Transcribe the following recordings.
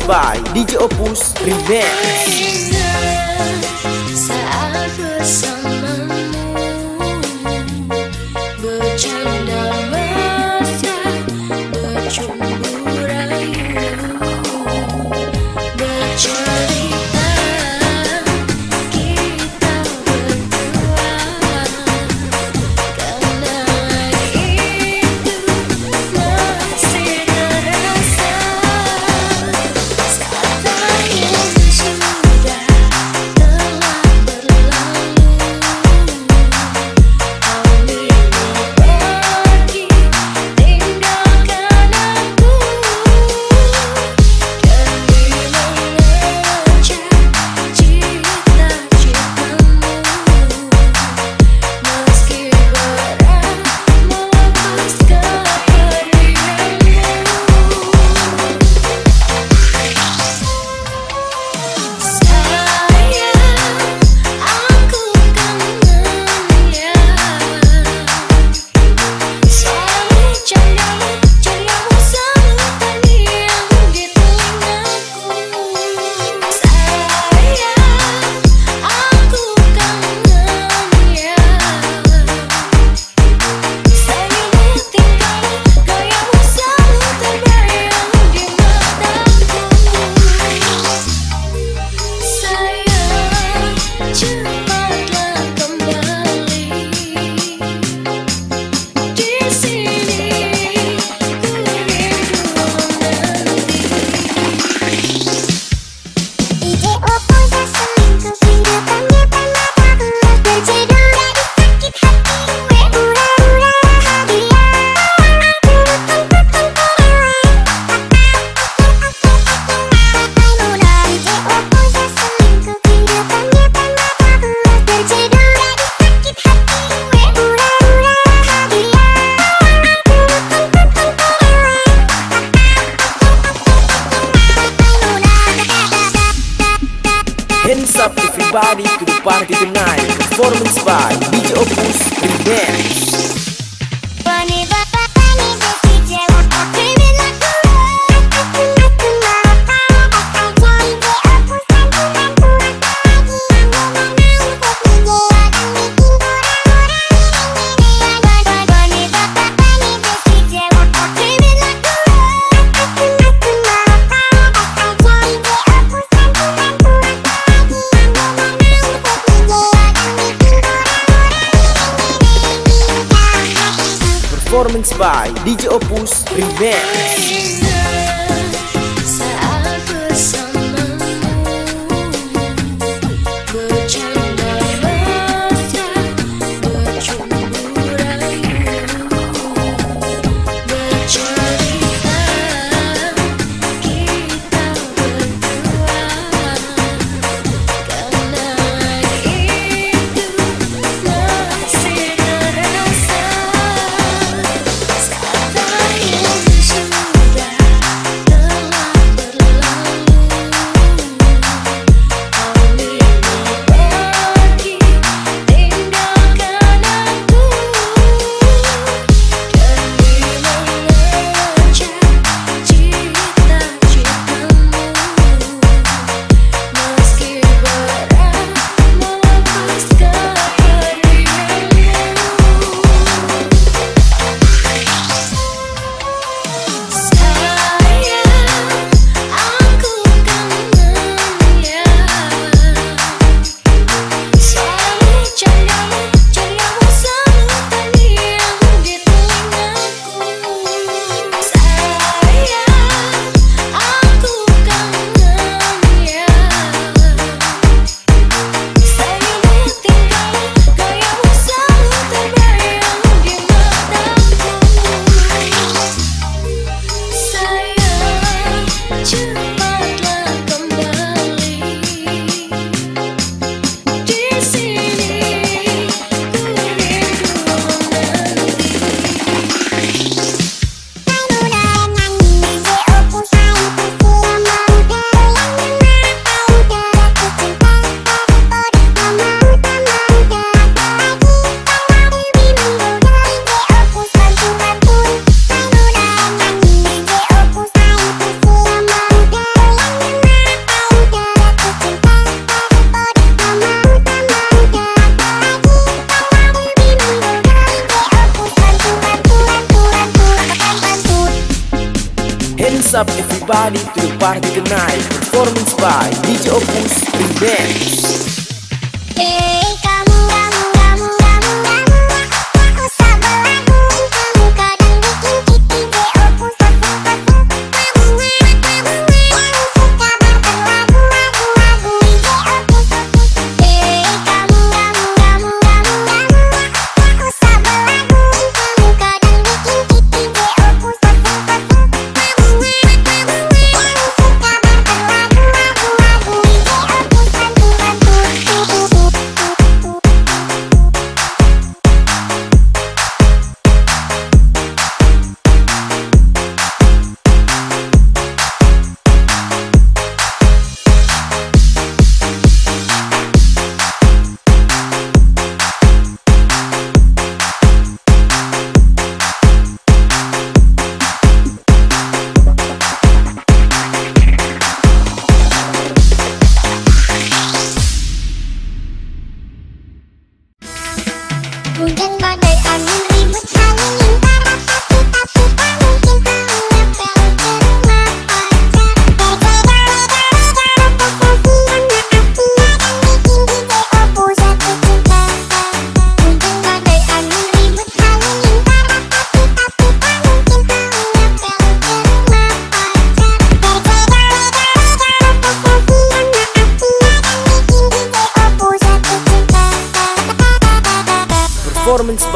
by DJ Opus Remix. Ignite, performance by DJ Opus DJ Opus Remix.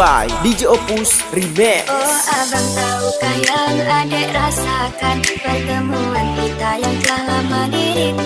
by DJ Opus Remix. Oh abang tahu kan yang adik rasakan Pertemuan kita yang telah lama dirindu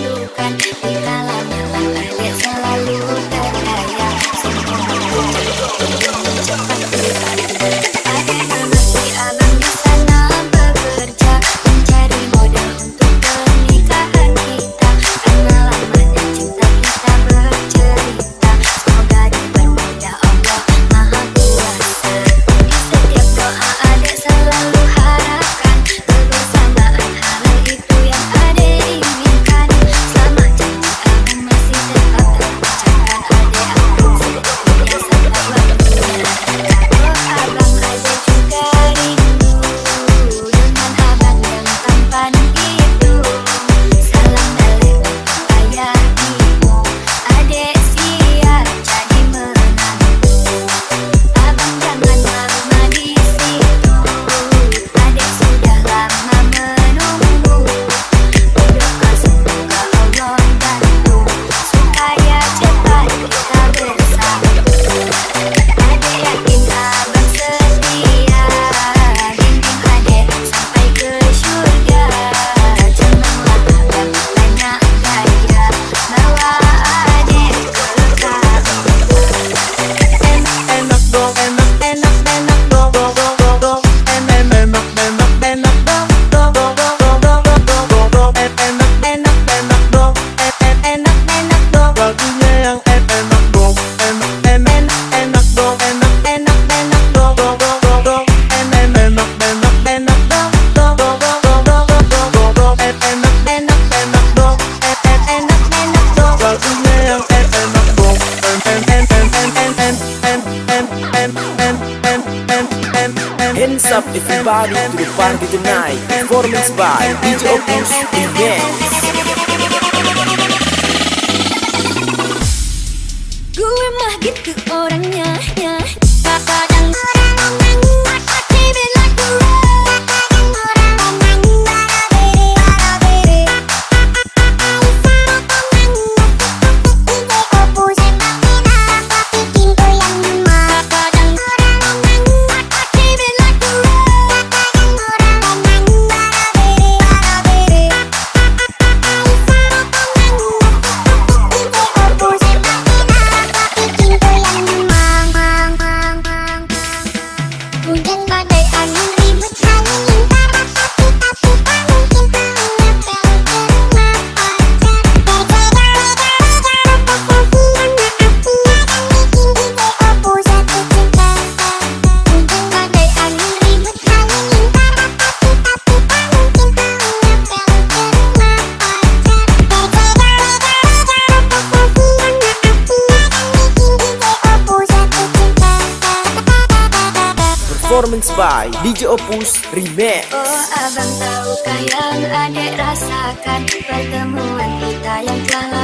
night. Performance by DJ Opus Gue mah gitu by DJ Opus Remix. Oh abang tahu tahukah yang adik rasakan? Pertemuan kita yang telah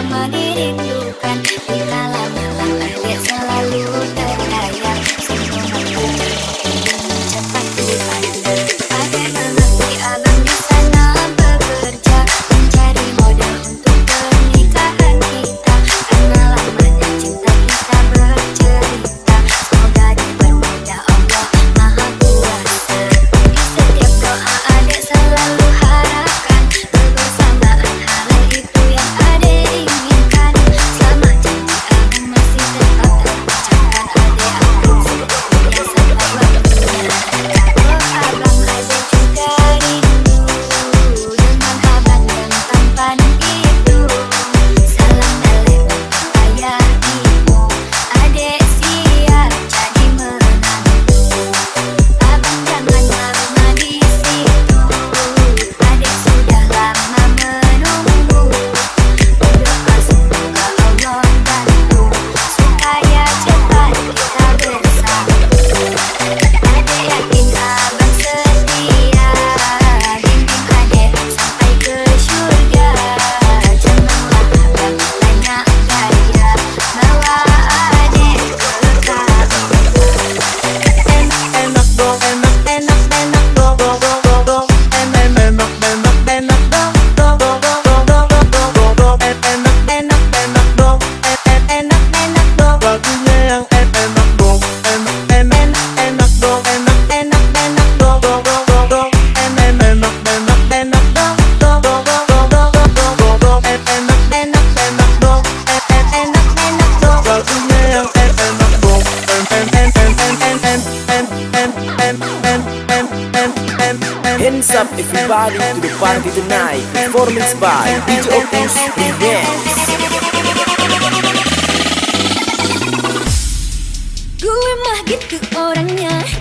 up everybody to the party tonight. Performance by DJ Opus Gue mah gitu orangnya.